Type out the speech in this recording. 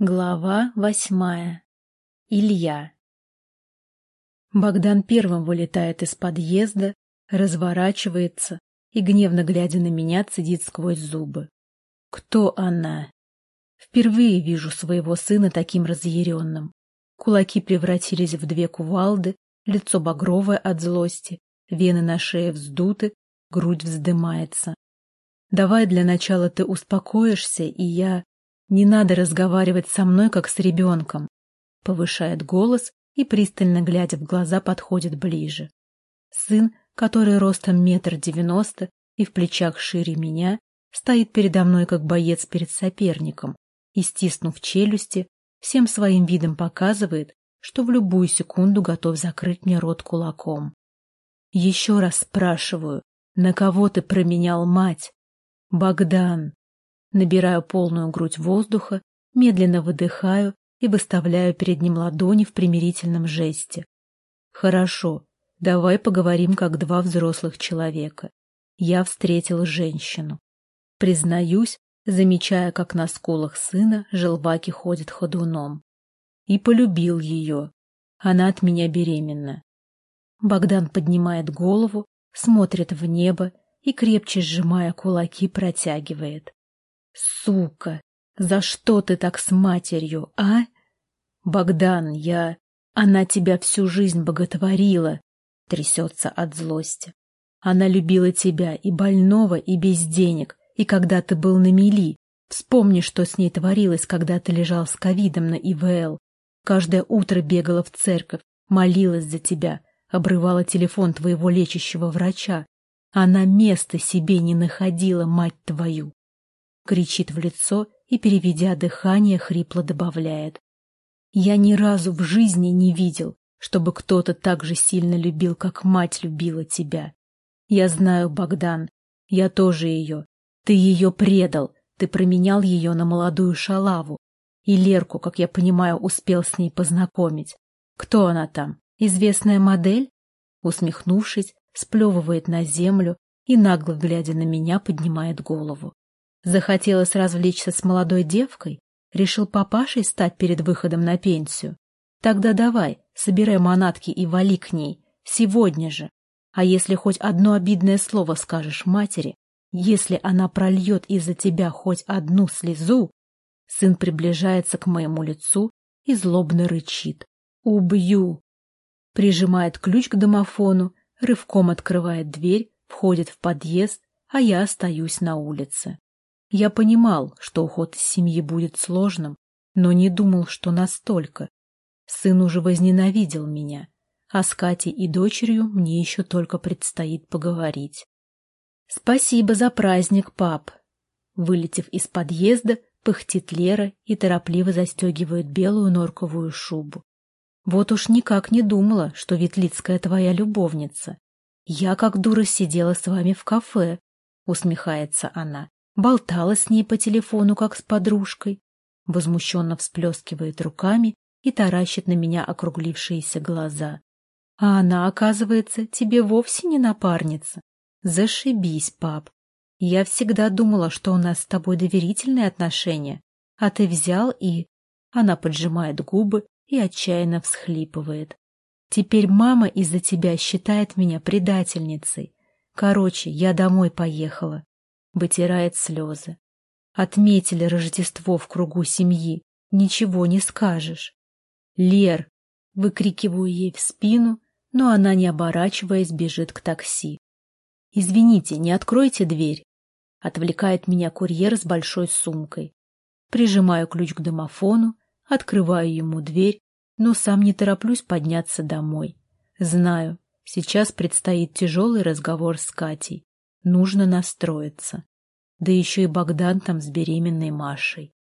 Глава восьмая. Илья. Богдан первым вылетает из подъезда, разворачивается и, гневно глядя на меня, цедит сквозь зубы. Кто она? Впервые вижу своего сына таким разъяренным. Кулаки превратились в две кувалды, лицо багровое от злости, вены на шее вздуты, грудь вздымается. Давай для начала ты успокоишься, и я «Не надо разговаривать со мной, как с ребенком», — повышает голос и, пристально глядя в глаза, подходит ближе. Сын, который ростом метр девяносто и в плечах шире меня, стоит передо мной, как боец перед соперником, и, стиснув челюсти, всем своим видом показывает, что в любую секунду готов закрыть мне рот кулаком. Еще раз спрашиваю, на кого ты променял мать? Богдан, Набираю полную грудь воздуха, медленно выдыхаю и выставляю перед ним ладони в примирительном жесте. Хорошо, давай поговорим как два взрослых человека. Я встретил женщину. Признаюсь, замечая, как на скулах сына желваки ходят ходуном. И полюбил ее. Она от меня беременна. Богдан поднимает голову, смотрит в небо и, крепче сжимая кулаки, протягивает. Сука, за что ты так с матерью, а? Богдан, я... Она тебя всю жизнь боготворила, трясется от злости. Она любила тебя и больного, и без денег, и когда ты был на мели. Вспомни, что с ней творилось, когда ты лежал с ковидом на ИВЛ. Каждое утро бегала в церковь, молилась за тебя, обрывала телефон твоего лечащего врача. Она места себе не находила, мать твою кричит в лицо и, переведя дыхание, хрипло добавляет. Я ни разу в жизни не видел, чтобы кто-то так же сильно любил, как мать любила тебя. Я знаю, Богдан, я тоже ее. Ты ее предал, ты променял ее на молодую шалаву. И Лерку, как я понимаю, успел с ней познакомить. Кто она там? Известная модель? Усмехнувшись, сплевывает на землю и, нагло глядя на меня, поднимает голову. Захотелось развлечься с молодой девкой? Решил папашей стать перед выходом на пенсию? Тогда давай, собирай манатки и вали к ней. Сегодня же. А если хоть одно обидное слово скажешь матери, если она прольет из-за тебя хоть одну слезу, сын приближается к моему лицу и злобно рычит. «Убью!» Прижимает ключ к домофону, рывком открывает дверь, входит в подъезд, а я остаюсь на улице. Я понимал, что уход из семьи будет сложным, но не думал, что настолько. Сын уже возненавидел меня, а с Катей и дочерью мне еще только предстоит поговорить. «Спасибо за праздник, пап!» Вылетев из подъезда, пыхтит Лера и торопливо застегивает белую норковую шубу. «Вот уж никак не думала, что Ветлицкая твоя любовница. Я, как дура, сидела с вами в кафе», — усмехается она болтала с ней по телефону, как с подружкой, возмущенно всплескивает руками и таращит на меня округлившиеся глаза. А она, оказывается, тебе вовсе не напарница. Зашибись, пап. Я всегда думала, что у нас с тобой доверительные отношения, а ты взял и... Она поджимает губы и отчаянно всхлипывает. Теперь мама из-за тебя считает меня предательницей. Короче, я домой поехала вытирает слезы. Отметили Рождество в кругу семьи, ничего не скажешь. Лер, выкрикиваю ей в спину, но она, не оборачиваясь, бежит к такси. «Извините, не откройте дверь», — отвлекает меня курьер с большой сумкой. Прижимаю ключ к домофону, открываю ему дверь, но сам не тороплюсь подняться домой. Знаю, сейчас предстоит тяжелый разговор с Катей. Нужно настроиться. Да еще и Богдан там с беременной Машей.